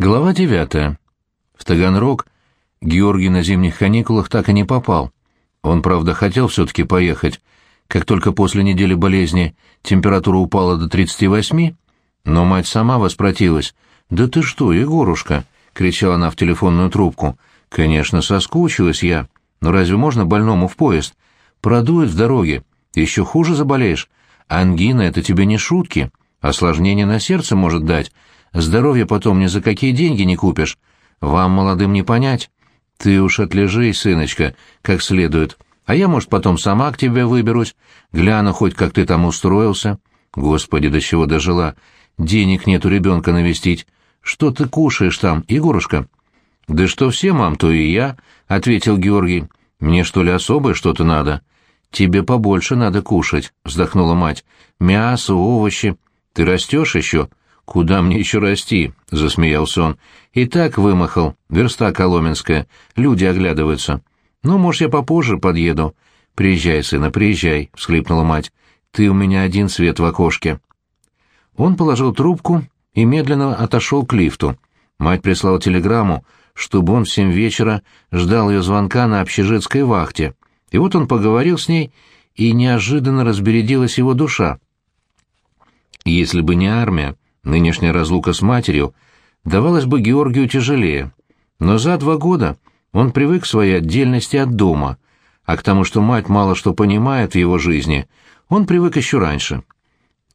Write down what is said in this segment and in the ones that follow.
Глава девятая. В Таганрог Георгий на зимних каникулах так и не попал. Он, правда, хотел все-таки поехать, как только после недели болезни температура упала до 38, но мать сама воспротивилась. «Да ты что, Егорушка!» — кричала она в телефонную трубку. «Конечно, соскучилась я. Но разве можно больному в поезд? Продует в дороге. Еще хуже заболеешь. Ангина — это тебе не шутки. Осложнение на сердце может дать. Здоровье потом ни за какие деньги не купишь. Вам, молодым, не понять. Ты уж отлежись, сыночка, как следует. А я, может, потом сама к тебе выберусь, гляну хоть, как ты там устроился. Господи, до чего дожила. Денег нету ребенка навестить. Что ты кушаешь там, Егорушка? Да что все, мам, то и я, — ответил Георгий. Мне, что ли, особое что-то надо? Тебе побольше надо кушать, — вздохнула мать. Мясо, овощи. Ты растешь еще? «Куда мне еще расти?» — засмеялся он. «И так вымахал, верста коломенская, люди оглядываются. Ну, может, я попозже подъеду». «Приезжай, сына, приезжай», — всхлипнула мать. «Ты у меня один свет в окошке». Он положил трубку и медленно отошел к лифту. Мать прислала телеграмму, чтобы он в семь вечера ждал ее звонка на общежитской вахте. И вот он поговорил с ней, и неожиданно разбередилась его душа. Если бы не армия, Нынешняя разлука с матерью давалась бы Георгию тяжелее, но за два года он привык к своей отдельности от дома, а к тому, что мать мало что понимает в его жизни, он привык еще раньше.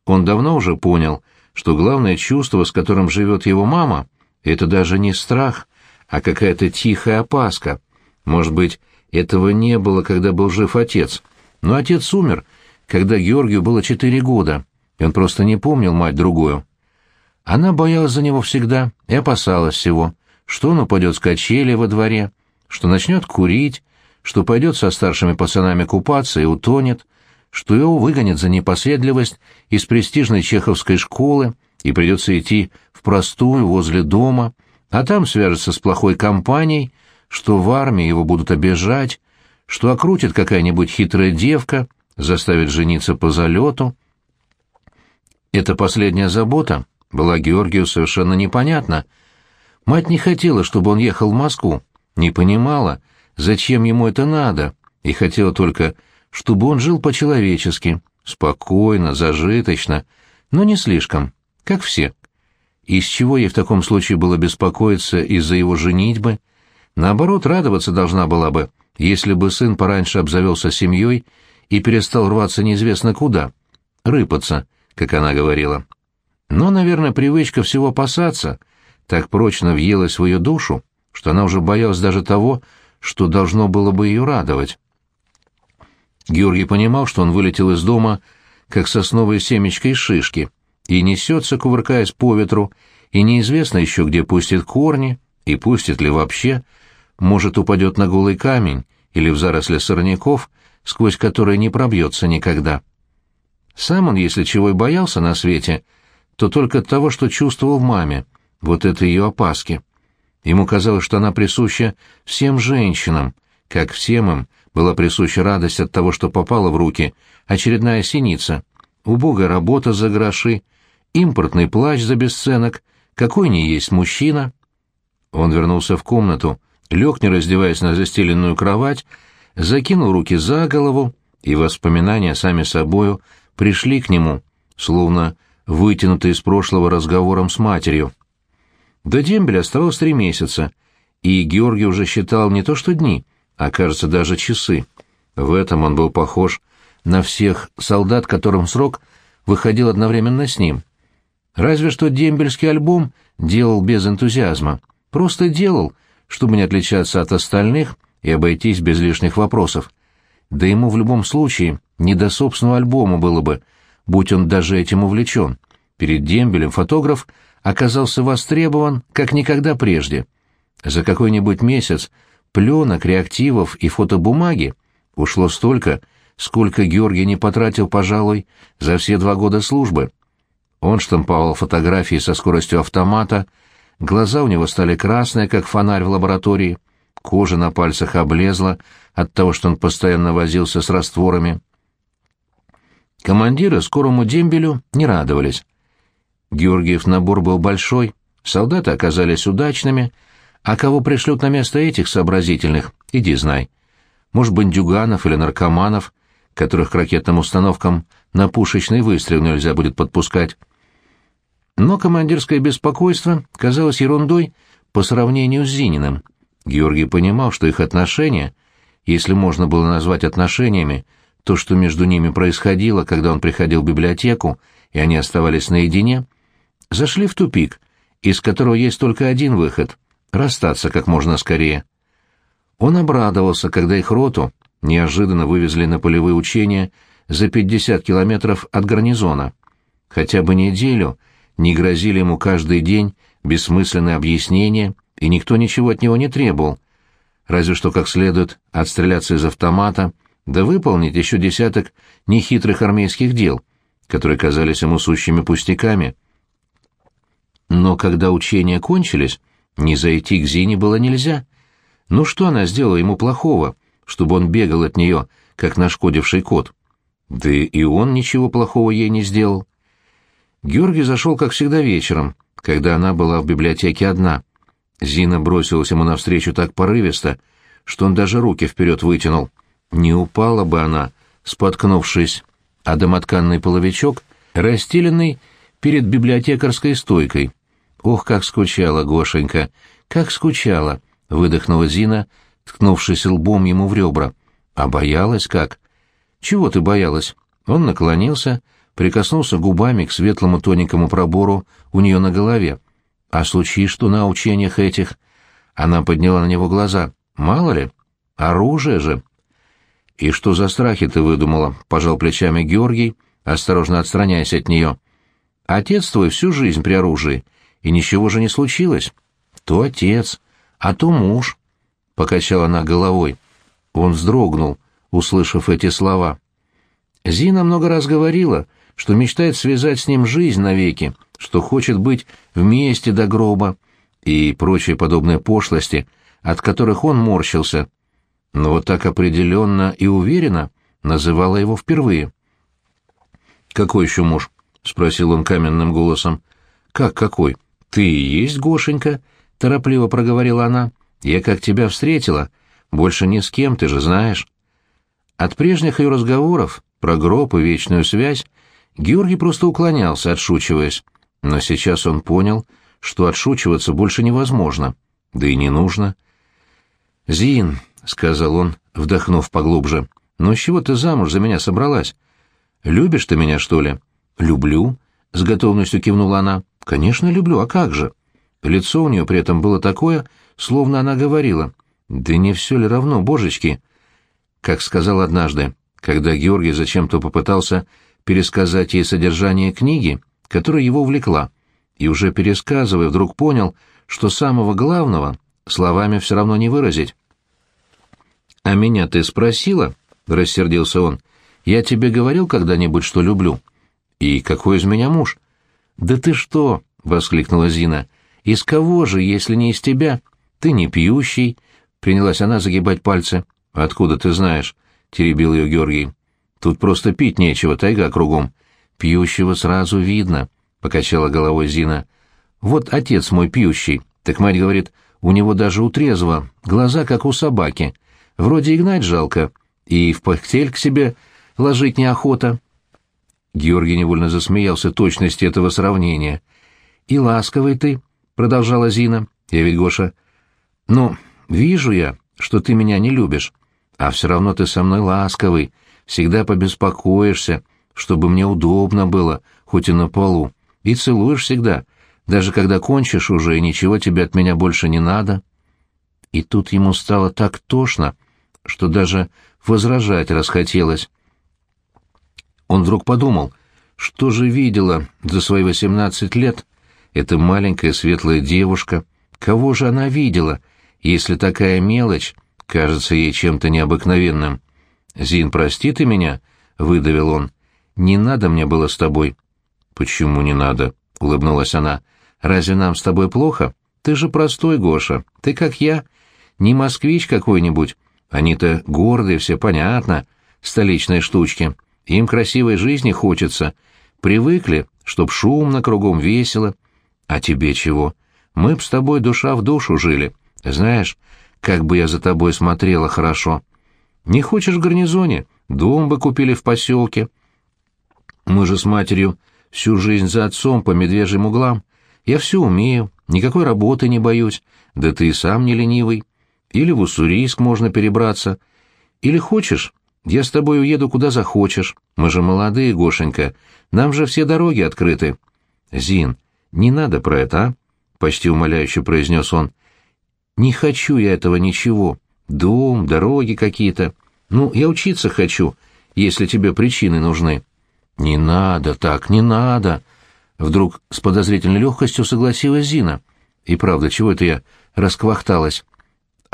Он давно уже понял, что главное чувство, с которым живет его мама, это даже не страх, а какая-то тихая опаска. Может быть, этого не было, когда был жив отец, но отец умер, когда Георгию было четыре года, и он просто не помнил мать другую. Она боялась за него всегда и опасалась всего, что он упадет с качели во дворе, что начнет курить, что пойдет со старшими пацанами купаться и утонет, что его выгонят за непоседливость из престижной чеховской школы и придется идти в простую возле дома, а там свяжется с плохой компанией, что в армии его будут обижать, что окрутит какая-нибудь хитрая девка, заставит жениться по залету. Эта последняя забота была Георгию совершенно непонятна. Мать не хотела, чтобы он ехал в Москву, не понимала, зачем ему это надо, и хотела только, чтобы он жил по-человечески, спокойно, зажиточно, но не слишком, как все. Из чего ей в таком случае было беспокоиться из-за его женитьбы? Наоборот, радоваться должна была бы, если бы сын пораньше обзавелся семьей и перестал рваться неизвестно куда, рыпаться, как она говорила. Но, наверное, привычка всего опасаться так прочно въелась в ее душу, что она уже боялась даже того, что должно было бы ее радовать. Георгий понимал, что он вылетел из дома, как сосновое семечко из шишки, и несется, кувыркаясь по ветру, и неизвестно еще, где пустит корни, и пустит ли вообще, может, упадет на голый камень или в заросли сорняков, сквозь которые не пробьется никогда. Сам он, если чего и боялся на свете — то только от того, что чувствовал в маме, вот это ее опаски. Ему казалось, что она присуща всем женщинам, как всем им была присуща радость от того, что попала в руки очередная синица, убогая работа за гроши, импортный плащ за бесценок, какой не есть мужчина. Он вернулся в комнату, лег, не раздеваясь на застеленную кровать, закинул руки за голову, и воспоминания сами собою пришли к нему, словно вытянутый из прошлого разговором с матерью. До дембеля оставалось три месяца, и Георгий уже считал не то что дни, а, кажется, даже часы. В этом он был похож на всех солдат, которым срок выходил одновременно с ним. Разве что дембельский альбом делал без энтузиазма. Просто делал, чтобы не отличаться от остальных и обойтись без лишних вопросов. Да ему в любом случае не до собственного альбома было бы — будь он даже этим увлечен. Перед дембелем фотограф оказался востребован, как никогда прежде. За какой-нибудь месяц пленок, реактивов и фотобумаги ушло столько, сколько Георгий не потратил, пожалуй, за все два года службы. Он штамповал фотографии со скоростью автомата, глаза у него стали красные, как фонарь в лаборатории, кожа на пальцах облезла от того, что он постоянно возился с растворами. Командиры скорому дембелю не радовались. Георгиев набор был большой, Солдаты оказались удачными, а кого пришлют на место этих сообразительных, иди знай. Может, бандюганов или наркоманов, которых к ракетным установкам на пушечный выстрел нельзя будет подпускать. Но командирское беспокойство казалось ерундой по сравнению с Зининым. Георгий понимал, что их отношения, если можно было назвать отношениями, то, что между ними происходило, когда он приходил в библиотеку, и они оставались наедине, зашли в тупик, из которого есть только один выход — расстаться как можно скорее. Он обрадовался, когда их роту неожиданно вывезли на полевые учения за 50 километров от гарнизона. Хотя бы неделю не грозили ему каждый день бессмысленные объяснения, и никто ничего от него не требовал, разве что как следует отстреляться из автомата, да выполнить еще десяток нехитрых армейских дел, которые казались ему сущими пустяками. Но когда учения кончились, не зайти к Зине было нельзя. Ну что она сделала ему плохого, чтобы он бегал от нее, как нашкодивший кот? Да и он ничего плохого ей не сделал. Георгий зашел, как всегда, вечером, когда она была в библиотеке одна. Зина бросилась ему навстречу так порывисто, что он даже руки вперед вытянул. Не упала бы она, споткнувшись, а домотканный половичок, расстеленный перед библиотекарской стойкой. «Ох, как скучала Гошенька! Как скучала!» — выдохнула Зина, ткнувшись лбом ему в ребра. «А боялась как?» «Чего ты боялась?» Он наклонился, прикоснулся губами к светлому тоненькому пробору у нее на голове. «А случись, что на учениях этих...» Она подняла на него глаза. «Мало ли? Оружие же!» «И что за страхи ты выдумала?» — пожал плечами Георгий, осторожно отстраняясь от нее. «Отец твой всю жизнь при оружии, и ничего же не случилось. То отец, а то муж», — покачала она головой. Он вздрогнул, услышав эти слова. Зина много раз говорила, что мечтает связать с ним жизнь навеки, что хочет быть вместе до гроба и прочие подобные пошлости, от которых он морщился, но вот так определенно и уверенно называла его впервые. «Какой еще муж?» — спросил он каменным голосом. «Как какой? Ты и есть Гошенька?» — торопливо проговорила она. «Я как тебя встретила. Больше ни с кем, ты же знаешь». От прежних ее разговоров про гроб и вечную связь Георгий просто уклонялся, отшучиваясь. Но сейчас он понял, что отшучиваться больше невозможно, да и не нужно. «Зин», — сказал он, вдохнув поглубже, — «ну с чего ты замуж за меня собралась? Любишь ты меня, что ли?» «Люблю», — с готовностью кивнула она. «Конечно, люблю, а как же?» Лицо у нее при этом было такое, словно она говорила. «Да не все ли равно, божечки?» Как сказал однажды, когда Георгий зачем-то попытался пересказать ей содержание книги, которая его увлекла, и уже пересказывая, вдруг понял, что самого главного словами все равно не выразить. «А меня ты спросила?» — рассердился он. «Я тебе говорил когда-нибудь, что люблю?» «И какой из меня муж?» «Да ты что?» — воскликнула Зина. «Из кого же, если не из тебя? Ты не пьющий?» — принялась она загибать пальцы. «Откуда ты знаешь?» — теребил ее Георгий. Тут просто пить нечего, тайга кругом. Пьющего сразу видно, — покачала головой Зина. Вот отец мой пьющий. Так мать говорит, у него даже у трезво, глаза как у собаки. Вроде и гнать жалко, и в постель к себе ложить неохота. Георгий невольно засмеялся точности этого сравнения. «И ласковый ты», — продолжала Зина. «Я ведь, Гоша...» «Ну, вижу я, что ты меня не любишь, а все равно ты со мной ласковый», всегда побеспокоишься, чтобы мне удобно было, хоть и на полу, и целуешь всегда, даже когда кончишь уже, и ничего тебе от меня больше не надо. И тут ему стало так тошно, что даже возражать расхотелось. Он вдруг подумал, что же видела за свои восемнадцать лет эта маленькая светлая девушка, кого же она видела, если такая мелочь кажется ей чем-то необыкновенным. «Зин, прости ты меня», — выдавил он. «Не надо мне было с тобой». «Почему не надо?» — улыбнулась она. «Разве нам с тобой плохо? Ты же простой, Гоша. Ты как я. Не москвич какой-нибудь. Они-то гордые, все понятно. Столичные штучки. Им красивой жизни хочется. Привыкли, чтоб шумно, кругом весело. А тебе чего? Мы б с тобой душа в душу жили. Знаешь, как бы я за тобой смотрела хорошо. Не хочешь в гарнизоне? Дом бы купили в поселке. Мы же с матерью всю жизнь за отцом по медвежьим углам. Я все умею, никакой работы не боюсь, да ты и сам не ленивый. Или в Уссурийск можно перебраться. Или хочешь, я с тобой уеду куда захочешь. Мы же молодые, Гошенька, нам же все дороги открыты. Зин, не надо про это, а? Почти умоляюще произнес он. Не хочу я этого ничего. Дом, дороги какие-то. Ну, я учиться хочу, если тебе причины нужны. Не надо так, не надо. Вдруг с подозрительной легкостью согласилась Зина. И правда, чего это я расквахталась?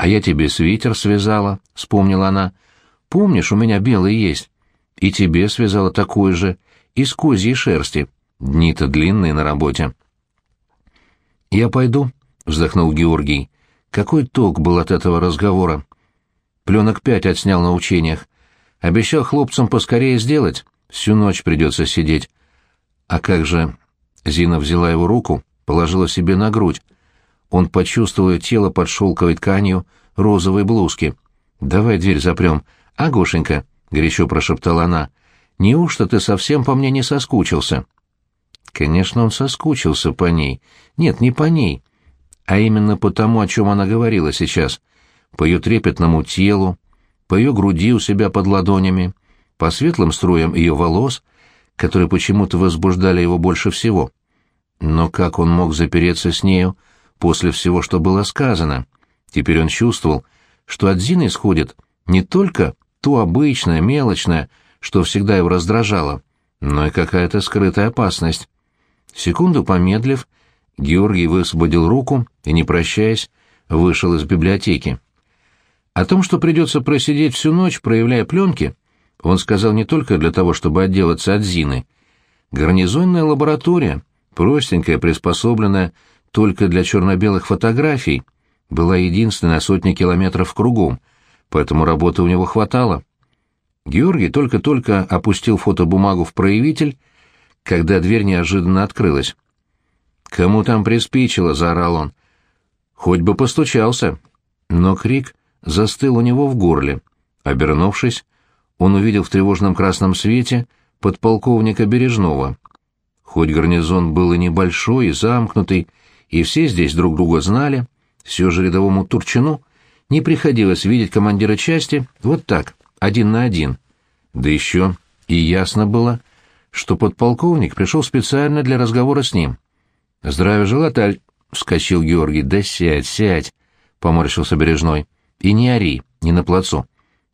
А я тебе свитер связала, вспомнила она. Помнишь, у меня белый есть? И тебе связала такой же, из козьей шерсти. Дни-то длинные на работе. Я пойду, вздохнул Георгий. Какой толк был от этого разговора? Пленок пять отснял на учениях. Обещал хлопцам поскорее сделать. Всю ночь придется сидеть. А как же... Зина взяла его руку, положила себе на грудь. Он почувствовал тело под шелковой тканью розовой блузки. «Давай дверь запрем. А, Гошенька?» — горячо прошептала она. «Неужто ты совсем по мне не соскучился?» Конечно, он соскучился по ней. Нет, не по ней, а именно по тому, о чем она говорила сейчас. По ее трепетному телу, по ее груди у себя под ладонями, по светлым струям ее волос, которые почему-то возбуждали его больше всего. Но как он мог запереться с нею после всего, что было сказано? Теперь он чувствовал, что от Зины исходит не только то обычное, мелочное, что всегда его раздражало, но и какая-то скрытая опасность. Секунду помедлив, Георгий высвободил руку и, не прощаясь, вышел из библиотеки. О том, что придется просидеть всю ночь, проявляя пленки, он сказал не только для того, чтобы отделаться от Зины. Гарнизонная лаборатория, простенькая, приспособленная только для черно-белых фотографий, была единственной на сотни километров кругом, поэтому работы у него хватало. Георгий только-только опустил фотобумагу в проявитель, когда дверь неожиданно открылась. «Кому там приспичило?» — заорал он. «Хоть бы постучался». Но крик застыл у него в горле. Обернувшись, он увидел в тревожном красном свете подполковника Бережного. Хоть гарнизон был и небольшой, и замкнутый, и все здесь друг друга знали, все же рядовому Турчину не приходилось видеть командира части вот так, один на один. Да еще и ясно было, что подполковник пришел специально для разговора с ним. «Здравия желатель!» — вскочил Георгий. «Да сядь, сядь!» — поморщился Бережной. «И не ори, не на плацу».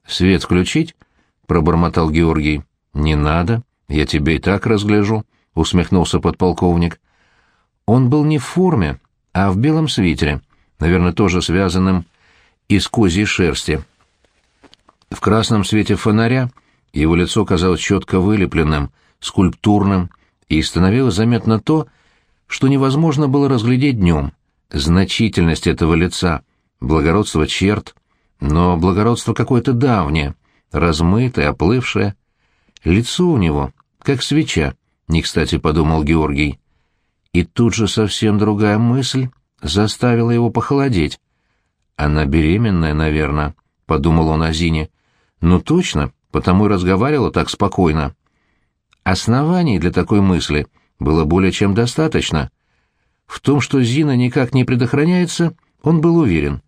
«Свет включить?» — пробормотал Георгий. «Не надо, я тебе и так разгляжу», — усмехнулся подполковник. Он был не в форме, а в белом свитере, наверное, тоже связанным из козьей шерсти. В красном свете фонаря его лицо казалось четко вылепленным, скульптурным, и становилось заметно то, что невозможно было разглядеть днем, значительность этого лица, благородство черт, но благородство какое-то давнее, размытое, оплывшее. Лицо у него, как свеча, не кстати подумал Георгий. И тут же совсем другая мысль заставила его похолодеть. Она беременная, наверное, подумал он о Зине. Ну точно, потому и разговаривала так спокойно. Оснований для такой мысли было более чем достаточно. В том, что Зина никак не предохраняется, он был уверен.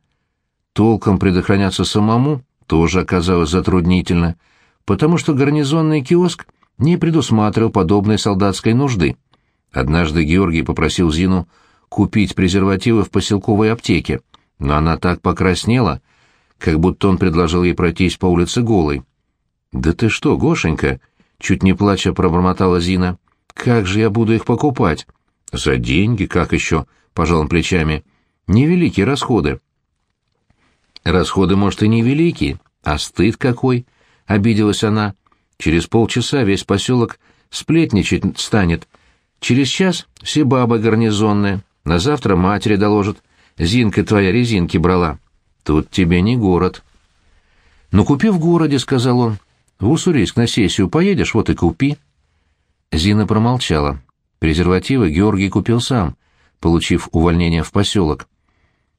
Толком предохраняться самому тоже оказалось затруднительно, потому что гарнизонный киоск не предусматривал подобной солдатской нужды. Однажды Георгий попросил Зину купить презервативы в поселковой аптеке, но она так покраснела, как будто он предложил ей пройтись по улице голой. «Да ты что, Гошенька?» — чуть не плача пробормотала Зина. Как же я буду их покупать? За деньги, как еще? Пожал он плечами. Невеликие расходы. Расходы, может, и невеликие, а стыд какой, обиделась она. Через полчаса весь поселок сплетничать станет. Через час все бабы гарнизонные. На завтра матери доложат. Зинка твоя резинки брала. Тут тебе не город. Ну, купи в городе, — сказал он. В Уссурийск на сессию поедешь, вот и купи. Зина промолчала. Презервативы Георгий купил сам. получив увольнение в поселок.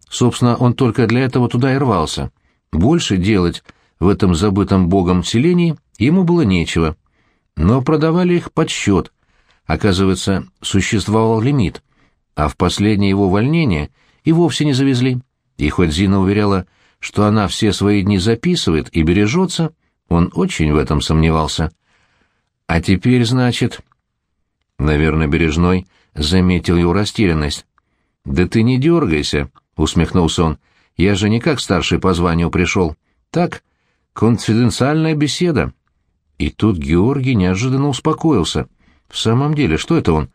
Собственно, он только для этого туда и рвался. Больше делать в этом забытом богом селении ему было нечего. Но продавали их под счет. Оказывается, существовал лимит. А в последнее его увольнение и вовсе не завезли. И хоть Зина уверяла, что она все свои дни записывает и бережется, он очень в этом сомневался. А теперь, значит... Наверное, Бережной заметил его растерянность. «Да ты не дергайся», — усмехнулся он. «Я же не как старший по званию пришел. Так, конфиденциальная беседа». И тут Георгий неожиданно успокоился. В самом деле, что это он?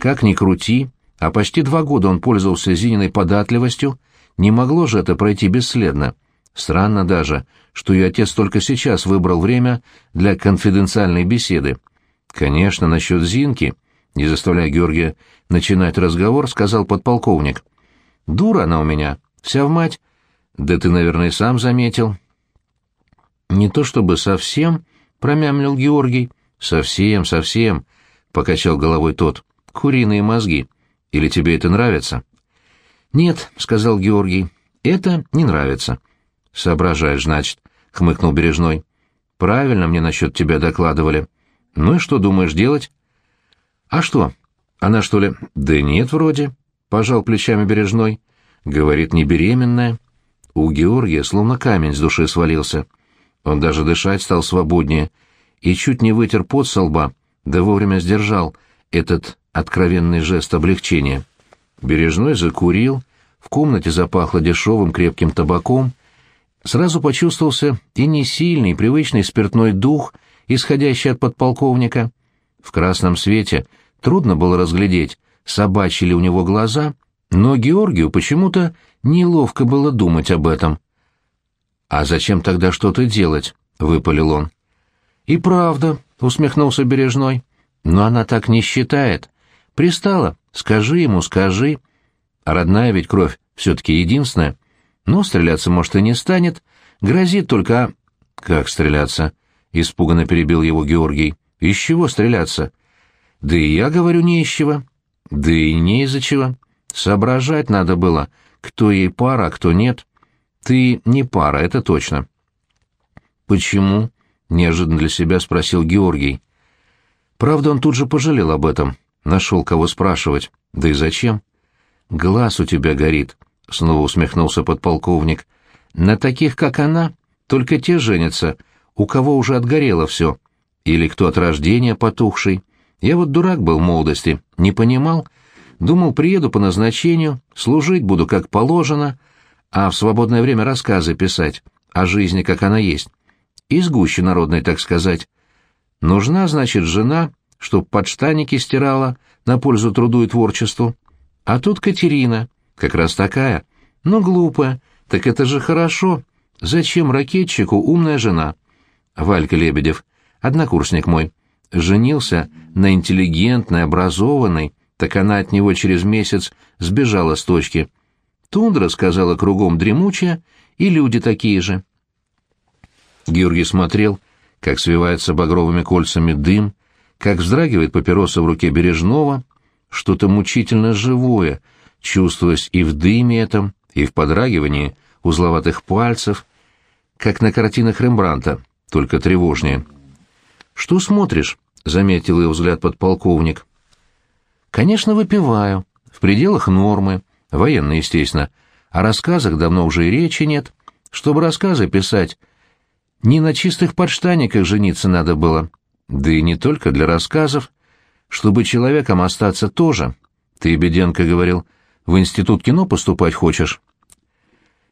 Как ни крути, а почти два года он пользовался Зининой податливостью, не могло же это пройти бесследно. Странно даже, что ее отец только сейчас выбрал время для конфиденциальной беседы. Конечно, насчет Зинки, не заставляя Георгия начинать разговор, сказал подполковник. «Дура она у меня, вся в мать. Да ты, наверное, сам заметил». «Не то чтобы совсем», — промямлил Георгий. «Совсем, совсем», — покачал головой тот. «Куриные мозги. Или тебе это нравится?» «Нет», — сказал Георгий, — «это не нравится». «Соображаешь, значит», — хмыкнул Бережной. «Правильно мне насчет тебя докладывали. Ну и что думаешь делать?» «А что? Она что ли?» «Да нет, вроде», — пожал плечами Бережной. «Говорит, не беременная». У Георгия словно камень с души свалился. Он даже дышать стал свободнее и чуть не вытер пот со лба, да вовремя сдержал этот откровенный жест облегчения. Бережной закурил, в комнате запахло дешевым крепким табаком, сразу почувствовался и несильный, привычный спиртной дух, исходящий от подполковника. В красном свете трудно было разглядеть, собачьи ли у него глаза, но Георгию почему-то неловко было думать об этом. «А зачем тогда что-то делать?» — выпалил он. «И правда», — усмехнулся Бережной, — «но она так не считает. Пристала, скажи ему, скажи. А родная ведь кровь все-таки единственная. Но стреляться, может, и не станет. Грозит только... Как стреляться? Испуганно перебил его Георгий. Из чего стреляться? Да и я говорю, не из чего. Да и не из-за чего. Соображать надо было, кто ей пара, а кто нет. Ты не пара, это точно. Почему? Неожиданно для себя спросил Георгий. Правда, он тут же пожалел об этом. Нашел кого спрашивать. Да и зачем? Глаз у тебя горит, — снова усмехнулся подполковник. На таких, как она, только те женятся, у кого уже отгорело все. Или кто от рождения потухший. Я вот дурак был в молодости, не понимал. Думал, приеду по назначению, служить буду как положено, а в свободное время рассказы писать о жизни, как она есть. Из гущи народной, так сказать. Нужна, значит, жена, чтоб подштанники стирала на пользу труду и творчеству. А тут Катерина, как раз такая, но глупая. Так это же хорошо. Зачем ракетчику умная жена? Валька Лебедев, однокурсник мой, женился на интеллигентной, образованной, так она от него через месяц сбежала с точки. Тундра, сказала кругом дремучая, и люди такие же. Георгий смотрел, как свивается багровыми кольцами дым, как вздрагивает папироса в руке Бережного, что-то мучительно живое, чувствуясь и в дыме этом, и в подрагивании узловатых пальцев, как на картинах Рембранта, только тревожнее. «Что смотришь?» — заметил его взгляд подполковник. «Конечно, выпиваю. В пределах нормы. Военные, естественно. О рассказах давно уже и речи нет. Чтобы рассказы писать, не на чистых подштаниках жениться надо было, да и не только для рассказов. Чтобы человеком остаться тоже. Ты, Беденко, говорил, в институт кино поступать хочешь?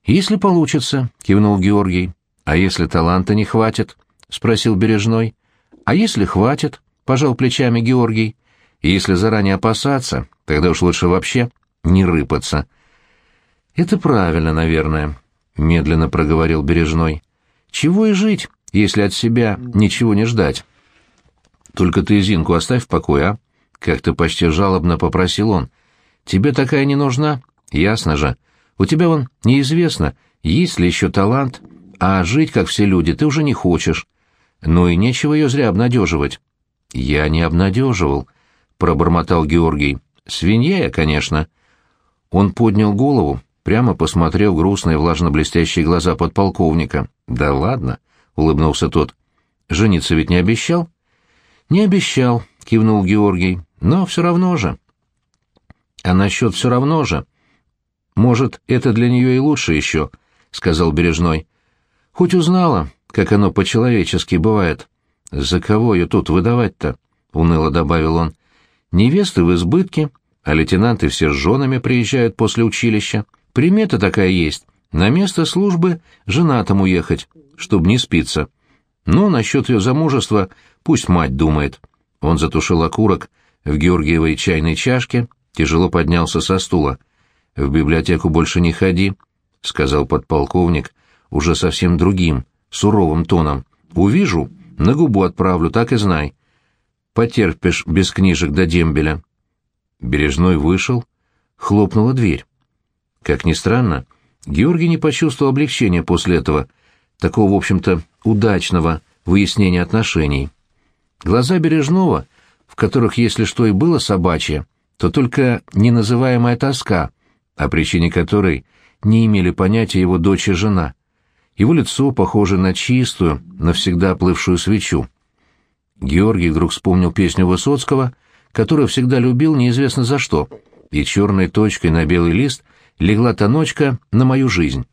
Если получится, кивнул Георгий. А если таланта не хватит? Спросил Бережной. А если хватит? Пожал плечами Георгий. И если заранее опасаться, тогда уж лучше вообще не рыпаться. Это правильно, наверное, медленно проговорил Бережной. Чего и жить, если от себя ничего не ждать? Только ты Зинку оставь в покое, а? Как-то почти жалобно попросил он. Тебе такая не нужна? Ясно же. У тебя вон неизвестно, есть ли еще талант, а жить, как все люди, ты уже не хочешь. Ну и нечего ее зря обнадеживать. Я не обнадеживал, пробормотал Георгий. Свинья я, конечно. Он поднял голову, прямо посмотрев грустные влажно-блестящие глаза подполковника. «Да ладно», — улыбнулся тот. «Жениться ведь не обещал?» «Не обещал», — кивнул Георгий, — «но все равно же». «А насчет все равно же...» «Может, это для нее и лучше еще», — сказал Бережной. «Хоть узнала, как оно по-человечески бывает. За кого ее тут выдавать-то?» — уныло добавил он. «Невесты в избытке, а лейтенанты все с женами приезжают после училища. Примета такая есть. На место службы женатому ехать, чтобы не спиться. Но насчет ее замужества пусть мать думает». Он затушил окурок в Георгиевой чайной чашке, тяжело поднялся со стула. «В библиотеку больше не ходи», — сказал подполковник, уже совсем другим, суровым тоном. «Увижу, на губу отправлю, так и знай. Потерпишь без книжек до дембеля». Бережной вышел, хлопнула дверь. Как ни странно, Георгий не почувствовал облегчения после этого, такого, в общем-то, удачного выяснения отношений. Глаза Бережного, в которых, если что и было собачье, то только неназываемая тоска, о причине которой не имели понятия его дочь и жена. Его лицо похоже на чистую, навсегда плывшую свечу. Георгий вдруг вспомнил песню Высоцкого, которую всегда любил неизвестно за что, и черной точкой на белый лист легла та ночка на мою жизнь.